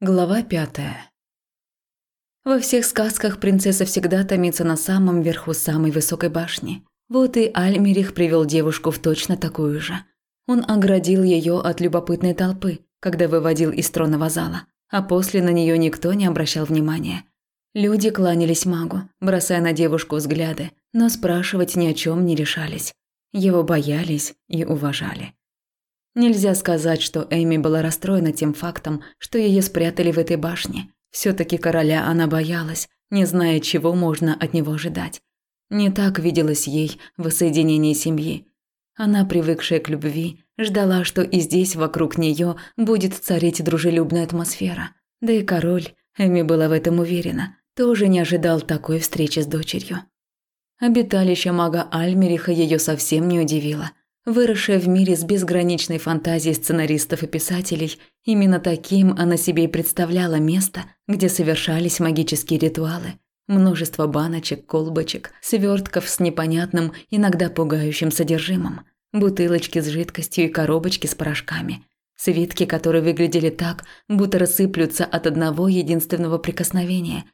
Глава пятая. Во всех сказках принцесса всегда томится на самом верху самой высокой башни. Вот и Альмерих привел девушку в точно такую же. Он оградил ее от любопытной толпы, когда выводил из тронного зала, а после на нее никто не обращал внимания. Люди кланялись магу, бросая на девушку взгляды, но спрашивать ни о чем не решались. Его боялись и уважали. Нельзя сказать, что Эми была расстроена тем фактом, что ее спрятали в этой башне. все таки короля она боялась, не зная, чего можно от него ожидать. Не так виделось ей воссоединение семьи. Она, привыкшая к любви, ждала, что и здесь вокруг нее будет царить дружелюбная атмосфера. Да и король, Эми была в этом уверена, тоже не ожидал такой встречи с дочерью. Обиталище мага Альмериха ее совсем не удивило. Выросшая в мире с безграничной фантазией сценаристов и писателей, именно таким она себе и представляла место, где совершались магические ритуалы. Множество баночек, колбочек, свертков с непонятным, иногда пугающим содержимым, бутылочки с жидкостью и коробочки с порошками. Свитки, которые выглядели так, будто рассыплются от одного единственного прикосновения.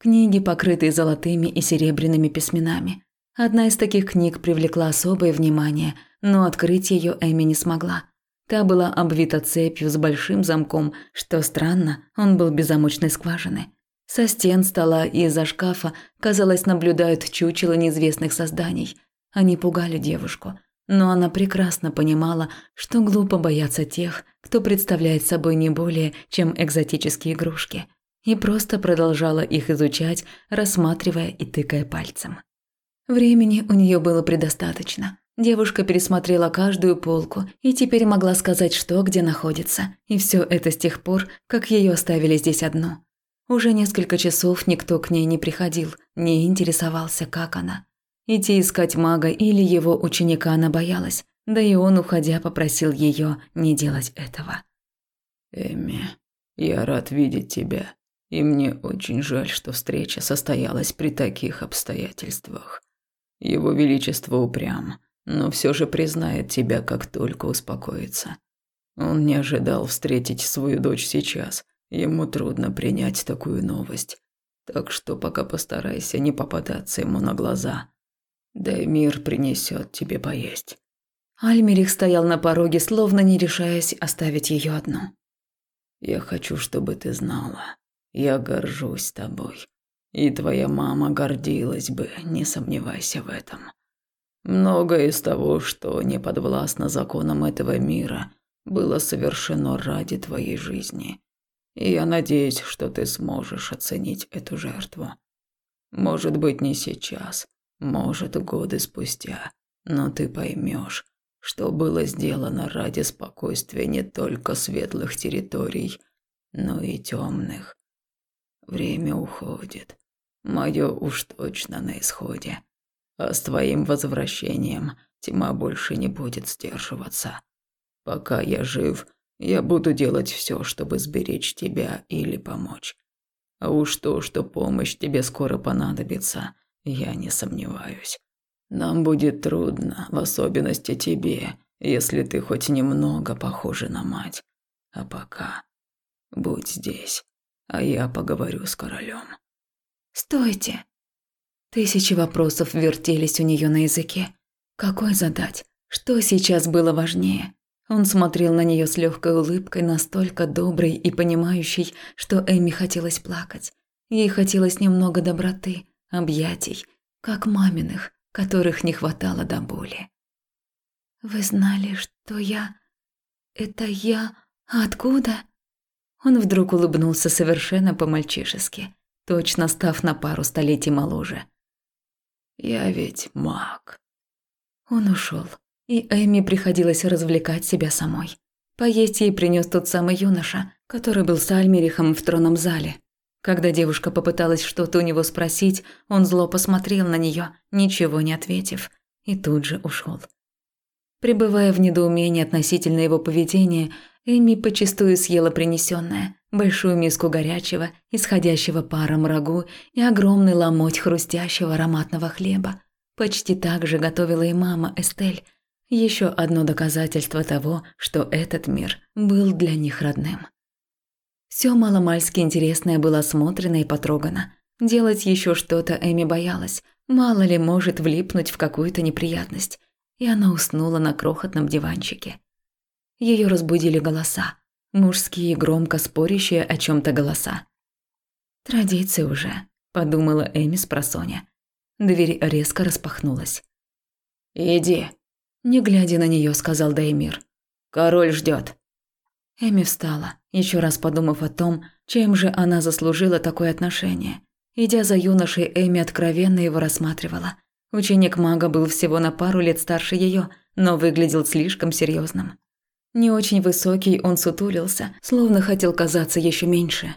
Книги, покрытые золотыми и серебряными письменами. Одна из таких книг привлекла особое внимание – но открыть ее Эми не смогла. Та была обвита цепью с большим замком, что странно, он был без замочной скважины. Со стен стола и из-за шкафа, казалось, наблюдают чучело неизвестных созданий. Они пугали девушку, но она прекрасно понимала, что глупо бояться тех, кто представляет собой не более, чем экзотические игрушки, и просто продолжала их изучать, рассматривая и тыкая пальцем. Времени у нее было предостаточно. Девушка пересмотрела каждую полку и теперь могла сказать, что где находится. И все это с тех пор, как ее оставили здесь одну. Уже несколько часов никто к ней не приходил, не интересовался, как она. Идти искать мага или его ученика она боялась, да и он, уходя, попросил ее не делать этого. «Эми, я рад видеть тебя, и мне очень жаль, что встреча состоялась при таких обстоятельствах. Его Величество упрям, но все же признает тебя, как только успокоится. Он не ожидал встретить свою дочь сейчас. Ему трудно принять такую новость. Так что пока постарайся не попадаться ему на глаза. Да и мир принесет тебе поесть. Альмерих стоял на пороге, словно не решаясь оставить ее одну. Я хочу, чтобы ты знала. Я горжусь тобой. И твоя мама гордилась бы, не сомневайся в этом. Многое из того, что не подвластно законам этого мира, было совершено ради твоей жизни. И я надеюсь, что ты сможешь оценить эту жертву. Может быть, не сейчас, может, годы спустя, но ты поймешь, что было сделано ради спокойствия не только светлых территорий, но и темных. Время уходит. Мое уж точно на исходе. А с твоим возвращением тьма больше не будет сдерживаться. Пока я жив, я буду делать все, чтобы сберечь тебя или помочь. А уж то, что помощь тебе скоро понадобится, я не сомневаюсь. Нам будет трудно, в особенности тебе, если ты хоть немного похожа на мать. А пока будь здесь, а я поговорю с королем. «Стойте!» Тысячи вопросов вертелись у нее на языке. Какой задать? Что сейчас было важнее? Он смотрел на нее с легкой улыбкой, настолько доброй и понимающей, что Эми хотелось плакать. Ей хотелось немного доброты, объятий, как маминых, которых не хватало до боли. «Вы знали, что я... Это я... Откуда?» Он вдруг улыбнулся совершенно по-мальчишески, точно став на пару столетий моложе. Я ведь маг. Он ушел, и Эми приходилось развлекать себя самой. Поесть ей принес тот самый юноша, который был с Альмерихом в тронном зале. Когда девушка попыталась что-то у него спросить, он зло посмотрел на нее, ничего не ответив, и тут же ушел. Пребывая в недоумении относительно его поведения, Эми почастую съела принесенное, большую миску горячего, исходящего паром рагу и огромный ломоть хрустящего ароматного хлеба. Почти так же готовила и мама Эстель. Еще одно доказательство того, что этот мир был для них родным. Все маломальски интересное было осмотрено и потрогано. Делать еще что-то Эми боялась. Мало ли может влипнуть в какую-то неприятность. И она уснула на крохотном диванчике. Ее разбудили голоса. Мужские, громко спорящие о чем то голоса. «Традиция уже», – подумала Эми с просоня. Дверь резко распахнулась. «Иди», – не глядя на нее, сказал Даймир. «Король ждет. Эми встала, еще раз подумав о том, чем же она заслужила такое отношение. Идя за юношей, Эми откровенно его рассматривала. Ученик мага был всего на пару лет старше ее, но выглядел слишком серьезным. Не очень высокий, он сутулился, словно хотел казаться еще меньше.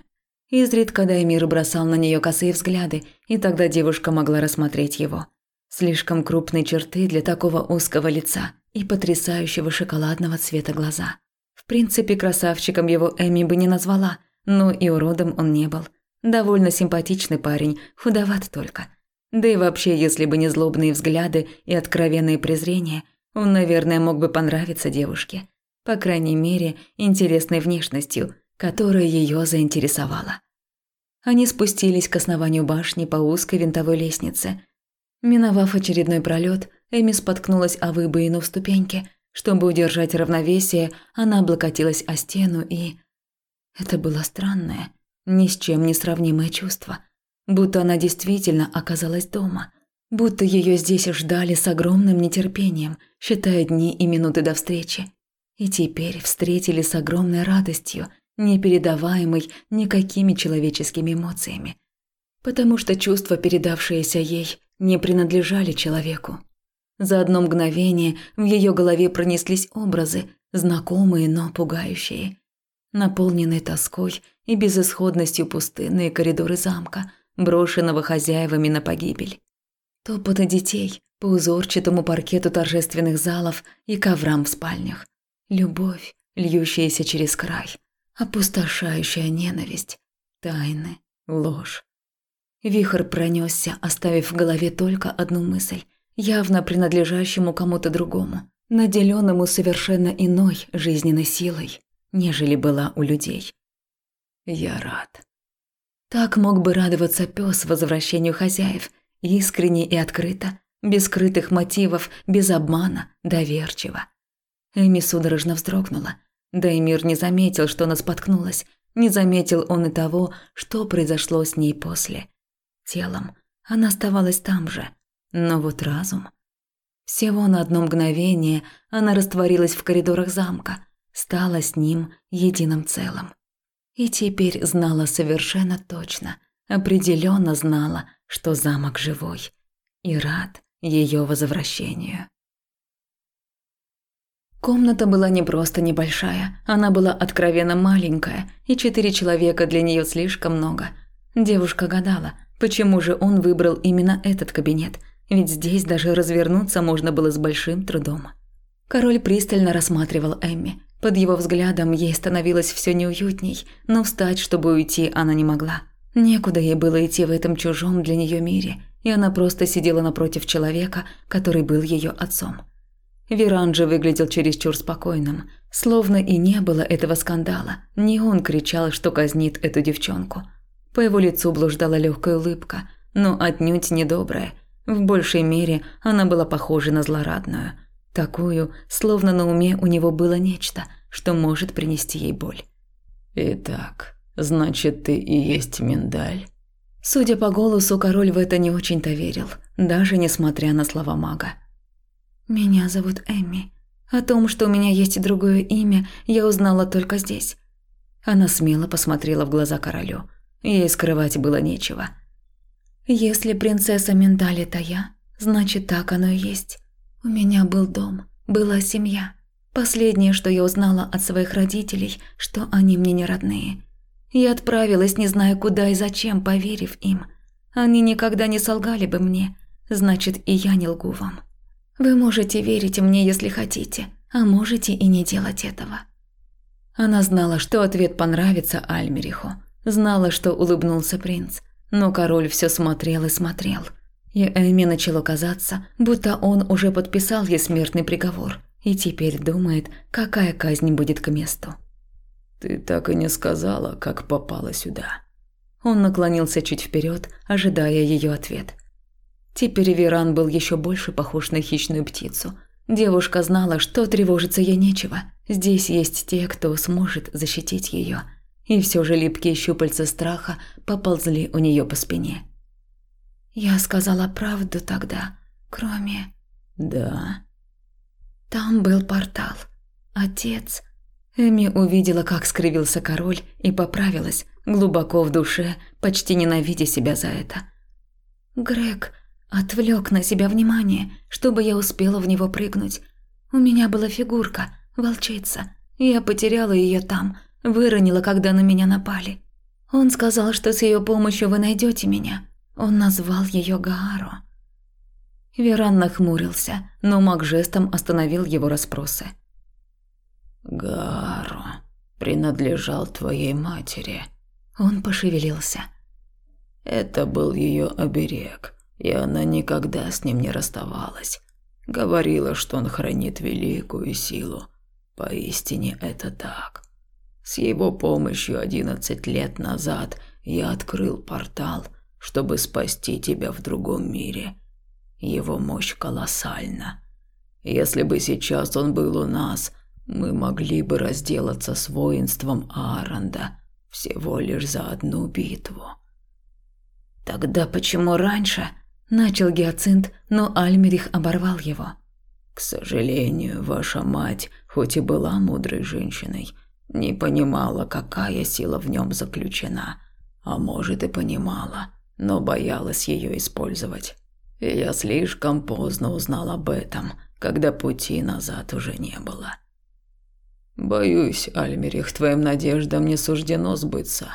Изредка Даймир бросал на нее косые взгляды, и тогда девушка могла рассмотреть его. Слишком крупные черты для такого узкого лица и потрясающего шоколадного цвета глаза. В принципе, красавчиком его Эми бы не назвала, но и уродом он не был. Довольно симпатичный парень, худоват только. Да и вообще, если бы не злобные взгляды и откровенное презрение, он, наверное, мог бы понравиться девушке. По крайней мере, интересной внешностью, которая ее заинтересовала. Они спустились к основанию башни по узкой винтовой лестнице. Миновав очередной пролет, Эми споткнулась о выбоину в ступеньке. Чтобы удержать равновесие, она облокотилась о стену и... Это было странное, ни с чем не сравнимое чувство. Будто она действительно оказалась дома. Будто ее здесь ждали с огромным нетерпением, считая дни и минуты до встречи. И теперь встретили с огромной радостью, непередаваемой никакими человеческими эмоциями. Потому что чувства, передавшиеся ей, не принадлежали человеку. За одно мгновение в ее голове пронеслись образы, знакомые, но пугающие. Наполненные тоской и безысходностью пустынные коридоры замка, брошенного хозяевами на погибель. Топот детей по узорчатому паркету торжественных залов и коврам в спальнях. Любовь, льющаяся через край, опустошающая ненависть, тайны, ложь. Вихрь пронесся, оставив в голове только одну мысль, явно принадлежащему кому-то другому, наделенному совершенно иной жизненной силой, нежели была у людей. Я рад. Так мог бы радоваться пес возвращению хозяев, искренне и открыто, без скрытых мотивов, без обмана, доверчиво. Эми судорожно вздрогнула. Даймир не заметил, что она споткнулась. Не заметил он и того, что произошло с ней после. Телом она оставалась там же. Но вот разум... Всего на одно мгновение она растворилась в коридорах замка, стала с ним единым целым. И теперь знала совершенно точно, определенно знала, что замок живой, и рад ее возвращению. Комната была не просто небольшая, она была откровенно маленькая, и четыре человека для нее слишком много. Девушка гадала, почему же он выбрал именно этот кабинет, ведь здесь даже развернуться можно было с большим трудом. Король пристально рассматривал Эмми. Под его взглядом ей становилось все неуютней, но встать, чтобы уйти, она не могла. Некуда ей было идти в этом чужом для нее мире, и она просто сидела напротив человека, который был ее отцом. Веран же выглядел чересчур спокойным, словно и не было этого скандала. Не он кричал, что казнит эту девчонку. По его лицу блуждала легкая улыбка, но отнюдь недобрая. В большей мере она была похожа на злорадную. Такую, словно на уме у него было нечто, что может принести ей боль. «Итак, значит, ты и есть миндаль?» Судя по голосу, король в это не очень-то верил, даже несмотря на слова мага. «Меня зовут Эмми. О том, что у меня есть другое имя, я узнала только здесь». Она смело посмотрела в глаза королю. Ей скрывать было нечего. «Если принцесса это я, значит, так оно и есть. У меня был дом, была семья. Последнее, что я узнала от своих родителей, что они мне не родные. Я отправилась, не зная куда и зачем, поверив им. Они никогда не солгали бы мне, значит, и я не лгу вам». Вы можете верить мне, если хотите, а можете и не делать этого». Она знала, что ответ понравится Альмериху. Знала, что улыбнулся принц. Но король все смотрел и смотрел. И Эми начало казаться, будто он уже подписал ей смертный приговор и теперь думает, какая казнь будет к месту. Ты так и не сказала, как попала сюда. Он наклонился чуть вперед, ожидая ее ответ. Теперь Веран был еще больше похож на хищную птицу. Девушка знала, что тревожиться ей нечего. Здесь есть те, кто сможет защитить ее. И все же липкие щупальца страха поползли у нее по спине. «Я сказала правду тогда, кроме...» «Да». «Там был портал. Отец...» Эми увидела, как скривился король, и поправилась, глубоко в душе, почти ненавидя себя за это. Грег отвлек на себя внимание, чтобы я успела в него прыгнуть. У меня была фигурка, волчица. Я потеряла ее там, выронила, когда на меня напали. Он сказал, что с ее помощью вы найдете меня. Он назвал ее Гааро. Веран нахмурился, но маг жестом остановил его расспросы. Гааро принадлежал твоей матери. Он пошевелился. Это был ее оберег, и она никогда с ним не расставалась. Говорила, что он хранит великую силу. Поистине это так. С его помощью одиннадцать лет назад я открыл портал, чтобы спасти тебя в другом мире. Его мощь колоссальна. Если бы сейчас он был у нас, мы могли бы разделаться с воинством Ааранда всего лишь за одну битву. Тогда почему раньше? Начал Гиацинт, но Альмерих оборвал его. К сожалению, ваша мать, хоть и была мудрой женщиной, не понимала, какая сила в нем заключена. А может и понимала, но боялась ее использовать. И я слишком поздно узнал об этом, когда пути назад уже не было. Боюсь, Альмерих, твоим надеждам не суждено сбыться.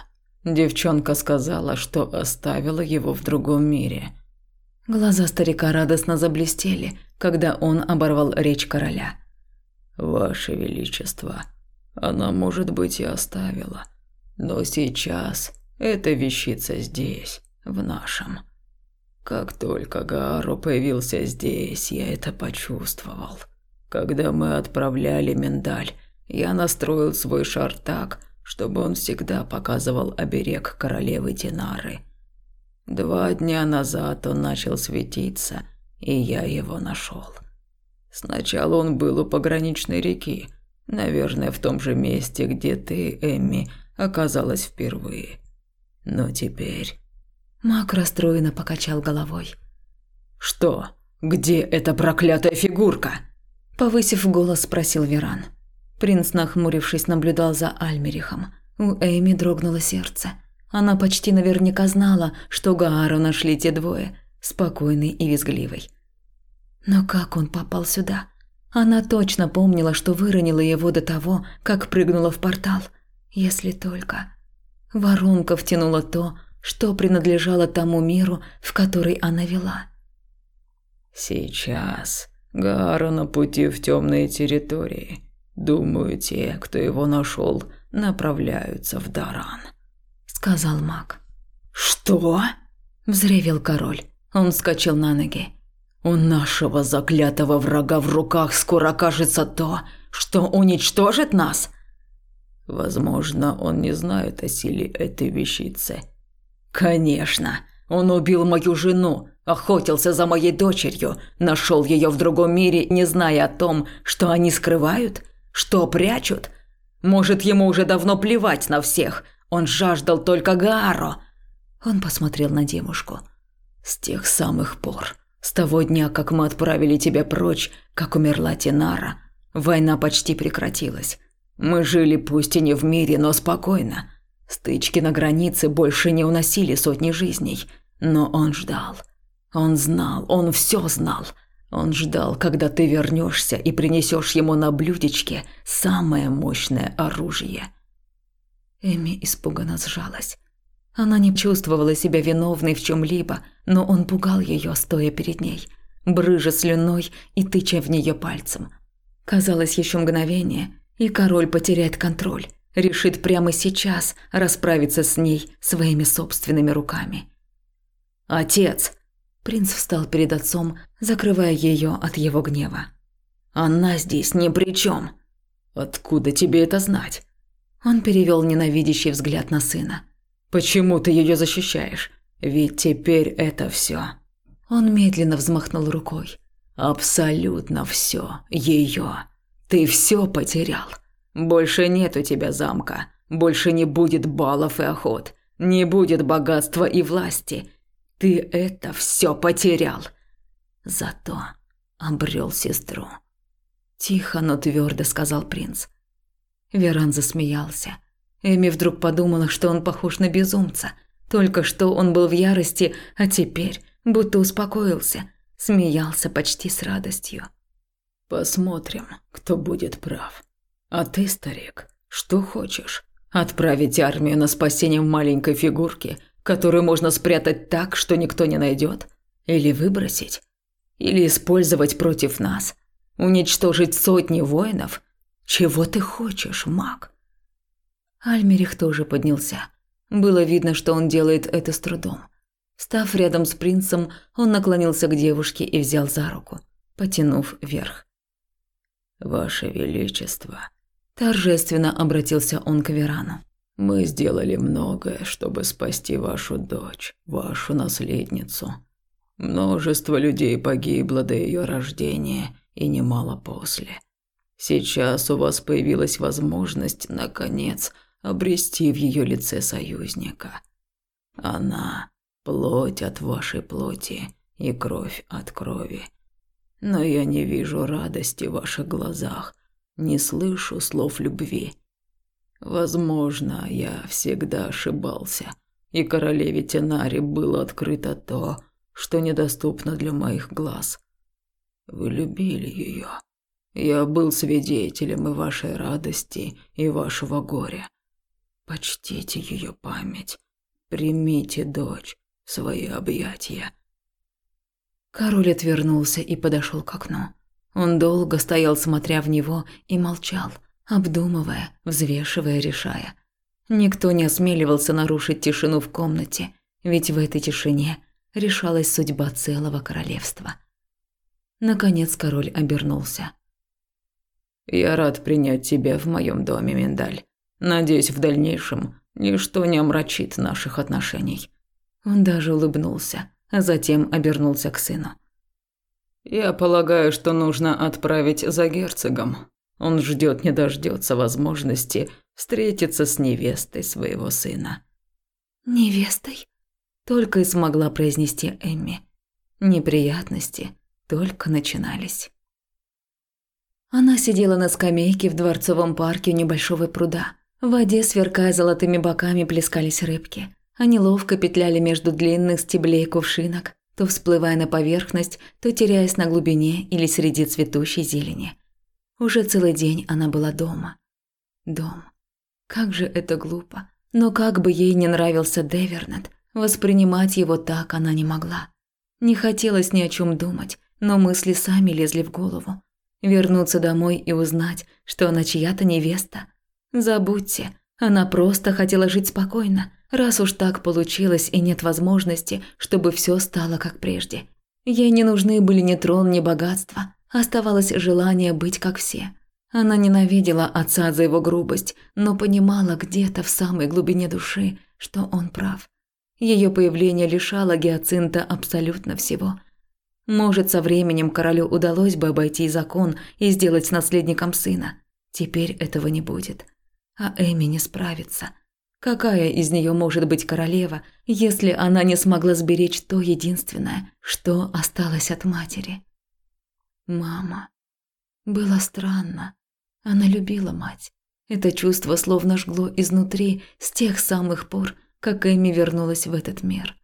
Девчонка сказала, что оставила его в другом мире. Глаза старика радостно заблестели, когда он оборвал речь короля. Ваше величество, она, может быть, и оставила. Но сейчас эта вещица здесь, в нашем. Как только Гааро появился здесь, я это почувствовал. Когда мы отправляли миндаль, я настроил свой шар так, чтобы он всегда показывал оберег королевы Тинары. Два дня назад он начал светиться, и я его нашел. Сначала он был у пограничной реки, Наверное, в том же месте, где ты, Эмми, оказалась впервые. Но теперь...» Мак расстроенно покачал головой. «Что? Где эта проклятая фигурка?» Повысив голос, спросил Веран. Принц, нахмурившись, наблюдал за Альмерихом. У Эми дрогнуло сердце. Она почти наверняка знала, что Гаару нашли те двое, спокойный и визгливый. Но как он попал сюда? Она точно помнила, что выронила его до того, как прыгнула в портал. Если только... Воронка втянула то, что принадлежало тому миру, в который она вела. «Сейчас Гару на пути в темные территории. Думаю, те, кто его нашел, направляются в Даран», — сказал маг. «Что?» – взревел король. Он вскочил на ноги. У нашего заклятого врага в руках скоро окажется то, что уничтожит нас. Возможно, он не знает о силе этой вещицы. Конечно, он убил мою жену, охотился за моей дочерью, нашел ее в другом мире, не зная о том, что они скрывают, что прячут. Может, ему уже давно плевать на всех. Он жаждал только Гааро. Он посмотрел на девушку. С тех самых пор, с того дня, как мы отправили тебя прочь, как умерла Тинара, война почти прекратилась. Мы жили пусть и не в мире, но спокойно. Стычки на границе больше не уносили сотни жизней. Но он ждал. Он знал, он все знал. Он ждал, когда ты вернешься и принесешь ему на блюдечке самое мощное оружие. Эми испуганно сжалась. Она не чувствовала себя виновной в чем-либо, но он пугал ее, стоя перед ней, брыжа слюной и тыча в нее пальцем. Казалось, еще мгновение, и король потеряет контроль, решит прямо сейчас расправиться с ней своими собственными руками. «Отец!» Принц встал перед отцом, закрывая ее от его гнева. «Она здесь ни при чем. Откуда тебе это знать?» Он перевел ненавидящий взгляд на сына. «Почему ты ее защищаешь? Ведь теперь это все. Он медленно взмахнул рукой. «Абсолютно все ее. Ты все потерял. Больше нет у тебя замка. Больше не будет балов и охот. Не будет богатства и власти. Ты это все потерял. Зато обрел сестру». Тихо, но твердо сказал принц. Веран засмеялся. Эми вдруг подумала, что он похож на безумца. Только что он был в ярости, а теперь будто успокоился, смеялся почти с радостью. «Посмотрим, кто будет прав. А ты, старик, что хочешь? Отправить армию на спасение маленькой фигурки, которую можно спрятать так, что никто не найдет? Или выбросить? Или использовать против нас? Уничтожить сотни воинов? Чего ты хочешь, маг?» Альмерих тоже поднялся. Было видно, что он делает это с трудом. Став рядом с принцем, он наклонился к девушке и взял за руку, потянув вверх. «Ваше Величество», – торжественно обратился он к Верану. «Мы сделали многое, чтобы спасти вашу дочь, вашу наследницу. Множество людей погибло до ее рождения и немало после. Сейчас у вас появилась возможность, наконец, обрести в ее лице союзника. Она Плоть от вашей плоти и кровь от крови. Но я не вижу радости в ваших глазах, не слышу слов любви. Возможно, я всегда ошибался, и королеве Тенари было открыто то, что недоступно для моих глаз. Вы любили ее. Я был свидетелем и вашей радости, и вашего горя. Почтите ее память. Примите дочь свои объятия. Король отвернулся и подошел к окну. Он долго стоял, смотря в него, и молчал, обдумывая, взвешивая, решая. Никто не осмеливался нарушить тишину в комнате, ведь в этой тишине решалась судьба целого королевства. Наконец король обернулся. «Я рад принять тебя в моем доме, Миндаль. Надеюсь, в дальнейшем ничто не омрачит наших отношений. Он даже улыбнулся, а затем обернулся к сыну. «Я полагаю, что нужно отправить за герцогом. Он ждет не дождется возможности встретиться с невестой своего сына». «Невестой?» – только и смогла произнести Эмми. Неприятности только начинались. Она сидела на скамейке в дворцовом парке небольшого пруда. В воде, сверкая золотыми боками, плескались рыбки. Они ловко петляли между длинных стеблей кувшинок, то всплывая на поверхность, то теряясь на глубине или среди цветущей зелени. Уже целый день она была дома. Дом. Как же это глупо. Но как бы ей не нравился Девернет, воспринимать его так она не могла. Не хотелось ни о чем думать, но мысли сами лезли в голову. Вернуться домой и узнать, что она чья-то невеста. Забудьте, она просто хотела жить спокойно, раз уж так получилось и нет возможности, чтобы все стало как прежде. Ей не нужны были ни трон, ни богатство. Оставалось желание быть как все. Она ненавидела отца за его грубость, но понимала где-то в самой глубине души, что он прав. Ее появление лишало Гиацинта абсолютно всего. Может, со временем королю удалось бы обойти закон и сделать наследником сына. Теперь этого не будет а Эми не справится. Какая из нее может быть королева, если она не смогла сберечь то единственное, что осталось от матери? Мама. Было странно. Она любила мать. Это чувство словно жгло изнутри с тех самых пор, как Эми вернулась в этот мир.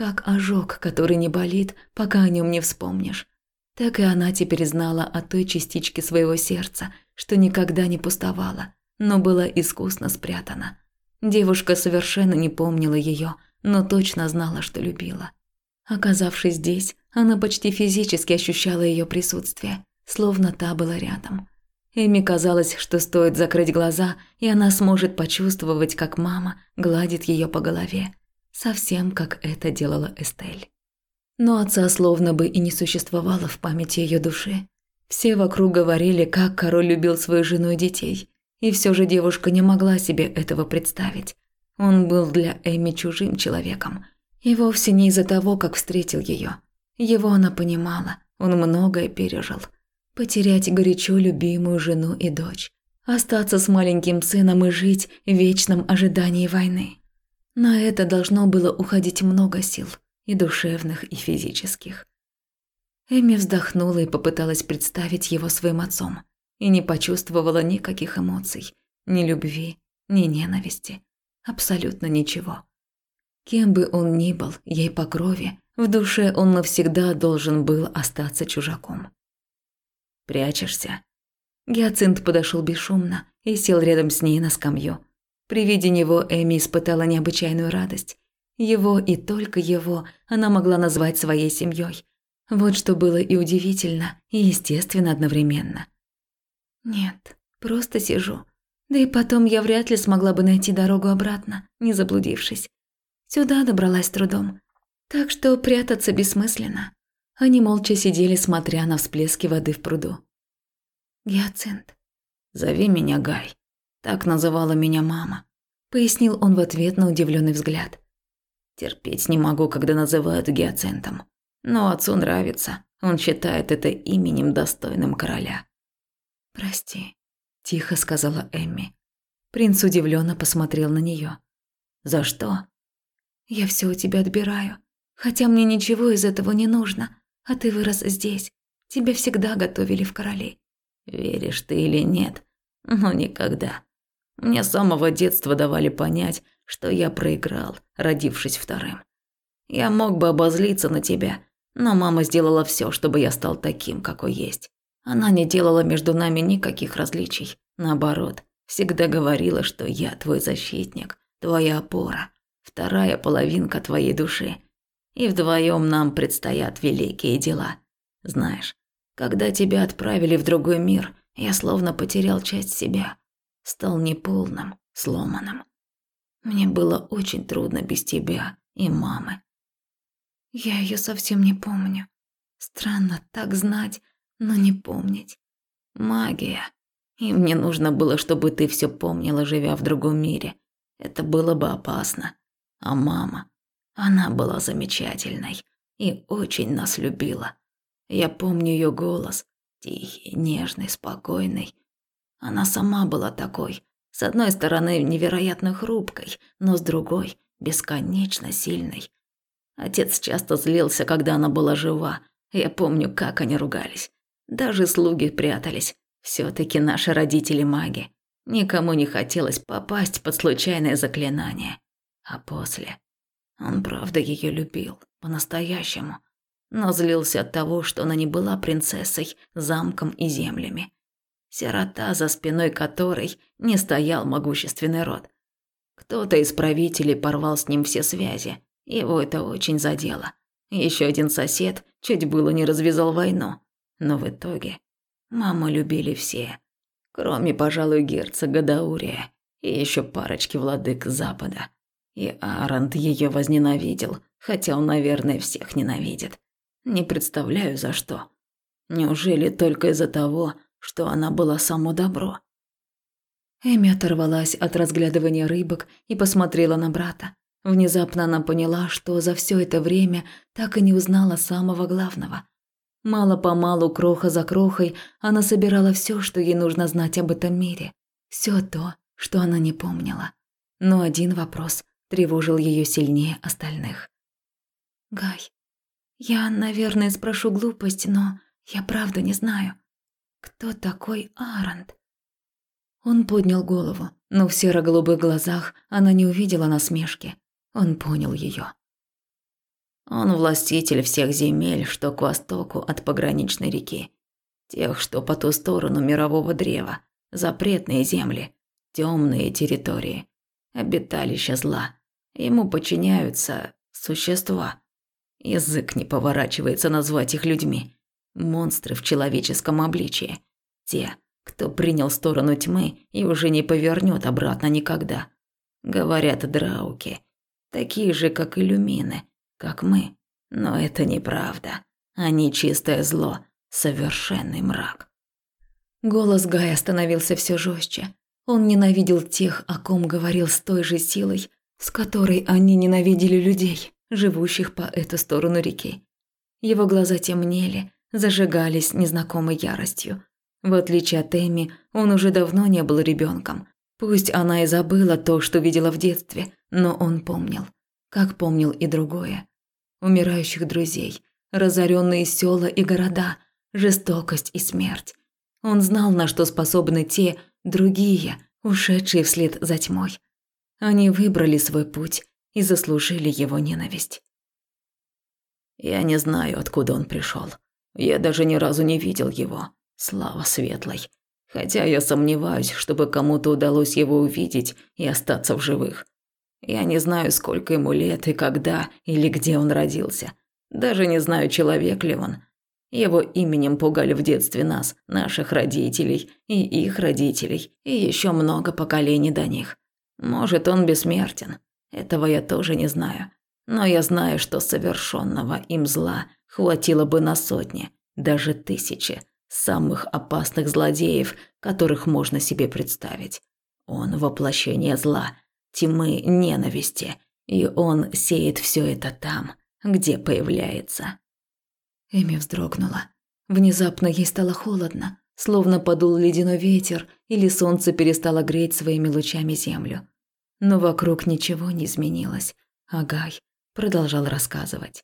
Как ожог, который не болит, пока о нем не вспомнишь. Так и она теперь знала о той частичке своего сердца, что никогда не пустовала – но была искусно спрятана. Девушка совершенно не помнила ее, но точно знала, что любила. Оказавшись здесь, она почти физически ощущала ее присутствие, словно та была рядом. Эми казалось, что стоит закрыть глаза, и она сможет почувствовать, как мама гладит ее по голове, совсем как это делала Эстель. Но отца словно бы и не существовало в памяти ее души. Все вокруг говорили, как король любил свою жену и детей, И все же девушка не могла себе этого представить. Он был для Эми чужим человеком. И вовсе не из-за того, как встретил ее. Его она понимала, он многое пережил. Потерять горячо любимую жену и дочь. Остаться с маленьким сыном и жить в вечном ожидании войны. На это должно было уходить много сил, и душевных, и физических. Эми вздохнула и попыталась представить его своим отцом, и не почувствовала никаких эмоций, ни любви, ни ненависти, абсолютно ничего. Кем бы он ни был, ей по крови, в душе он навсегда должен был остаться чужаком. «Прячешься?» Гиацинт подошел бесшумно и сел рядом с ней на скамью. При виде него Эми испытала необычайную радость. Его и только его она могла назвать своей семьей. Вот что было и удивительно, и естественно одновременно. «Нет, просто сижу. Да и потом я вряд ли смогла бы найти дорогу обратно, не заблудившись. Сюда добралась трудом. Так что прятаться бессмысленно». Они молча сидели, смотря на всплески воды в пруду. «Гиацинт». «Зови меня Гай», так называла меня мама, пояснил он в ответ на удивленный взгляд. Терпеть не могу, когда называют гиацинтом. Но отцу нравится. Он считает это именем достойным короля. Прости, тихо сказала Эмми. Принц удивленно посмотрел на нее. За что? Я все у тебя отбираю, хотя мне ничего из этого не нужно. А ты вырос здесь. Тебя всегда готовили в короли. Веришь ты или нет, но никогда. Мне с самого детства давали понять, что я проиграл, родившись вторым. Я мог бы обозлиться на тебя, но мама сделала все, чтобы я стал таким, какой есть. Она не делала между нами никаких различий. Наоборот, всегда говорила, что я твой защитник, твоя опора, вторая половинка твоей души. И вдвоем нам предстоят великие дела. Знаешь, когда тебя отправили в другой мир, я словно потерял часть себя стал неполным, сломанным. Мне было очень трудно без тебя и мамы. Я ее совсем не помню. Странно так знать, но не помнить. Магия. И мне нужно было, чтобы ты все помнила, живя в другом мире. Это было бы опасно. А мама, она была замечательной и очень нас любила. Я помню ее голос, тихий, нежный, спокойный, она сама была такой. С одной стороны, невероятно хрупкой, но с другой – бесконечно сильной. Отец часто злился, когда она была жива. Я помню, как они ругались. Даже слуги прятались. все таки наши родители маги. Никому не хотелось попасть под случайное заклинание. А после... Он правда ее любил, по-настоящему. Но злился от того, что она не была принцессой, замком и землями сирота, за спиной которой не стоял могущественный род. Кто-то из правителей порвал с ним все связи, его это очень задело. Еще один сосед чуть было не развязал войну, но в итоге маму любили все, кроме, пожалуй, герцога Даурия и еще парочки владык Запада. И Арант ее возненавидел, хотя он, наверное, всех ненавидит. Не представляю, за что. Неужели только из-за того, что она была само добро. Эми оторвалась от разглядывания рыбок и посмотрела на брата. Внезапно она поняла, что за все это время так и не узнала самого главного. Мало-помалу, кроха за крохой, она собирала все, что ей нужно знать об этом мире. Все то, что она не помнила. Но один вопрос тревожил ее сильнее остальных. «Гай, я, наверное, спрошу глупость, но я правда не знаю. Кто такой Арант? Он поднял голову, но в серо-голубых глазах она не увидела насмешки. Он понял ее. Он властитель всех земель, что к востоку от пограничной реки. Тех, что по ту сторону мирового древа. Запретные земли, темные территории, обиталища зла. Ему подчиняются существа. Язык не поворачивается назвать их людьми. Монстры в человеческом обличии. Те, кто принял сторону тьмы и уже не повернет обратно никогда. Говорят драуки. Такие же, как и люмины, как мы. Но это неправда. Они чистое зло, совершенный мрак. Голос Гая становился все жестче. Он ненавидел тех, о ком говорил с той же силой, с которой они ненавидели людей, живущих по эту сторону реки. Его глаза темнели, зажигались незнакомой яростью. В отличие от Эми, он уже давно не был ребенком. Пусть она и забыла то, что видела в детстве, но он помнил, как помнил и другое. Умирающих друзей, разоренные села и города, жестокость и смерть. Он знал, на что способны те, другие, ушедшие вслед за тьмой. Они выбрали свой путь и заслужили его ненависть. Я не знаю, откуда он пришел. Я даже ни разу не видел его. Слава светлой. Хотя я сомневаюсь, чтобы кому-то удалось его увидеть и остаться в живых. Я не знаю, сколько ему лет и когда или где он родился. Даже не знаю, человек ли он. Его именем пугали в детстве нас, наших родителей и их родителей, и еще много поколений до них. Может, он бессмертен. Этого я тоже не знаю. Но я знаю, что совершенного им зла хватило бы на сотни, даже тысячи самых опасных злодеев, которых можно себе представить. Он воплощение зла, тьмы, ненависти, и он сеет все это там, где появляется. Эми вздрогнула. Внезапно ей стало холодно, словно подул ледяной ветер или солнце перестало греть своими лучами землю. Но вокруг ничего не изменилось, а Гай продолжал рассказывать.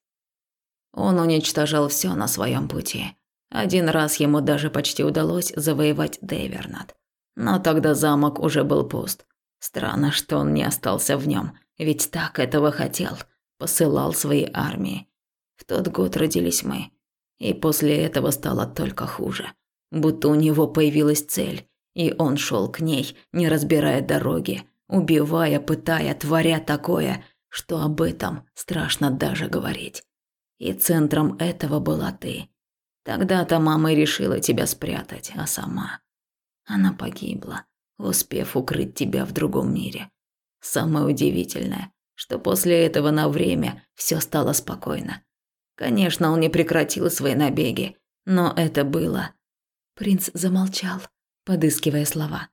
Он уничтожал все на своем пути. Один раз ему даже почти удалось завоевать Дейвернат. Но тогда замок уже был пуст. Странно, что он не остался в нем, ведь так этого хотел. Посылал свои армии. В тот год родились мы. И после этого стало только хуже. Будто у него появилась цель, и он шел к ней, не разбирая дороги, убивая, пытая, творя такое, что об этом страшно даже говорить. И центром этого была ты. Тогда-то мама и решила тебя спрятать, а сама... Она погибла, успев укрыть тебя в другом мире. Самое удивительное, что после этого на время все стало спокойно. Конечно, он не прекратил свои набеги, но это было... Принц замолчал, подыскивая слова.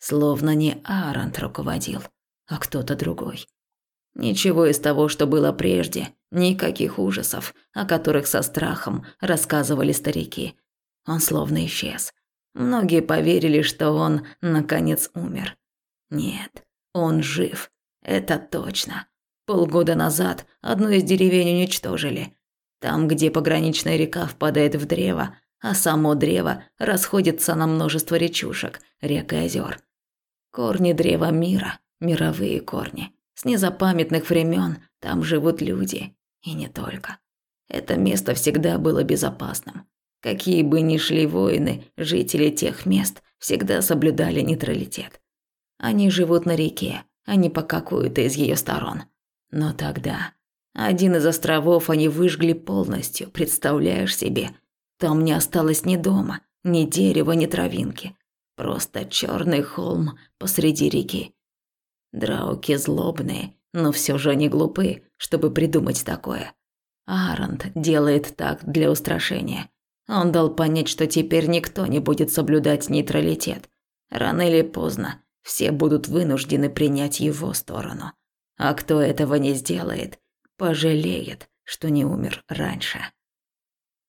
Словно не Арант руководил, а кто-то другой. Ничего из того, что было прежде, никаких ужасов, о которых со страхом рассказывали старики. Он словно исчез. Многие поверили, что он, наконец, умер. Нет, он жив. Это точно. Полгода назад одну из деревень уничтожили. Там, где пограничная река впадает в древо, а само древо расходится на множество речушек, рек и озер. Корни древа мира, мировые корни. С незапамятных времен там живут люди, и не только. Это место всегда было безопасным. Какие бы ни шли войны, жители тех мест всегда соблюдали нейтралитет. Они живут на реке, а не по какую-то из ее сторон. Но тогда один из островов они выжгли полностью, представляешь себе? Там не осталось ни дома, ни дерева, ни травинки. Просто черный холм посреди реки. Драуки злобные, но все же они глупы, чтобы придумать такое. Арант делает так для устрашения. Он дал понять, что теперь никто не будет соблюдать нейтралитет. Рано или поздно все будут вынуждены принять его сторону. А кто этого не сделает, пожалеет, что не умер раньше.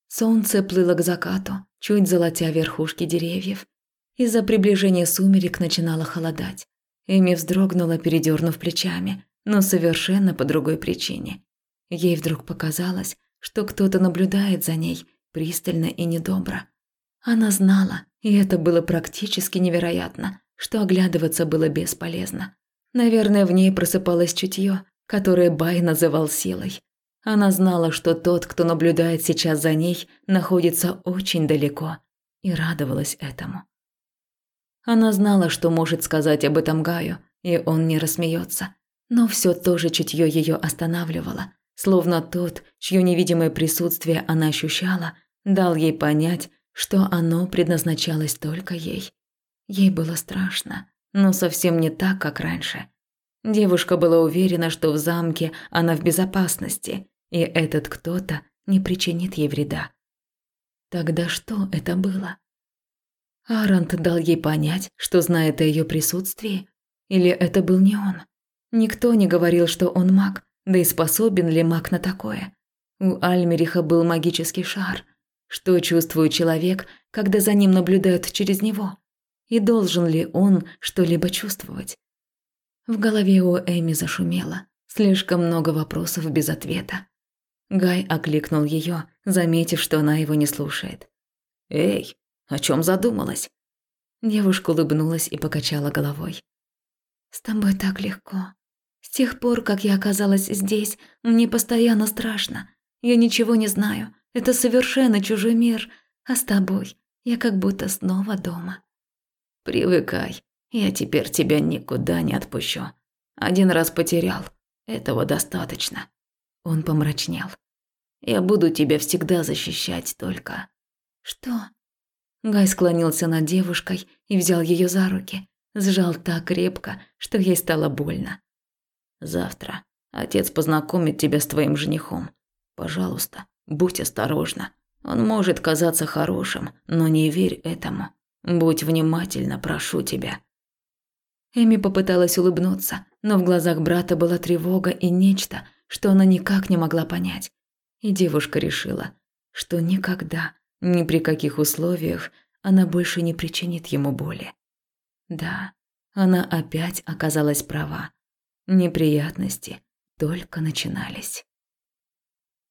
Солнце плыло к закату, чуть золотя верхушки деревьев. Из-за приближения сумерек начинало холодать. Эми вздрогнула, передернув плечами, но совершенно по другой причине. Ей вдруг показалось, что кто-то наблюдает за ней пристально и недобро. Она знала, и это было практически невероятно, что оглядываться было бесполезно. Наверное, в ней просыпалось чутье, которое Бай называл силой. Она знала, что тот, кто наблюдает сейчас за ней, находится очень далеко, и радовалась этому. Она знала, что может сказать об этом Гаю, и он не рассмеется. Но все то же чутье ее останавливало, словно тот, чье невидимое присутствие она ощущала, дал ей понять, что оно предназначалось только ей. Ей было страшно, но совсем не так, как раньше. Девушка была уверена, что в замке она в безопасности, и этот кто-то не причинит ей вреда. Тогда что это было? Арант дал ей понять, что знает о ее присутствии? Или это был не он? Никто не говорил, что он маг, да и способен ли маг на такое? У Альмериха был магический шар. Что чувствует человек, когда за ним наблюдают через него? И должен ли он что-либо чувствовать? В голове у Эми зашумело. Слишком много вопросов без ответа. Гай окликнул ее, заметив, что она его не слушает. «Эй, о чем задумалась?» Девушка улыбнулась и покачала головой. «С тобой так легко. С тех пор, как я оказалась здесь, мне постоянно страшно. Я ничего не знаю. Это совершенно чужой мир. А с тобой я как будто снова дома». «Привыкай. Я теперь тебя никуда не отпущу. Один раз потерял. Этого достаточно». Он помрачнел. «Я буду тебя всегда защищать только». «Что?» Гай склонился над девушкой и взял ее за руки. Сжал так крепко, что ей стало больно. «Завтра отец познакомит тебя с твоим женихом. Пожалуйста, будь осторожна. Он может казаться хорошим, но не верь этому. Будь внимательна, прошу тебя». Эми попыталась улыбнуться, но в глазах брата была тревога и нечто, что она никак не могла понять. И девушка решила, что никогда, ни при каких условиях она больше не причинит ему боли. Да, она опять оказалась права. Неприятности только начинались.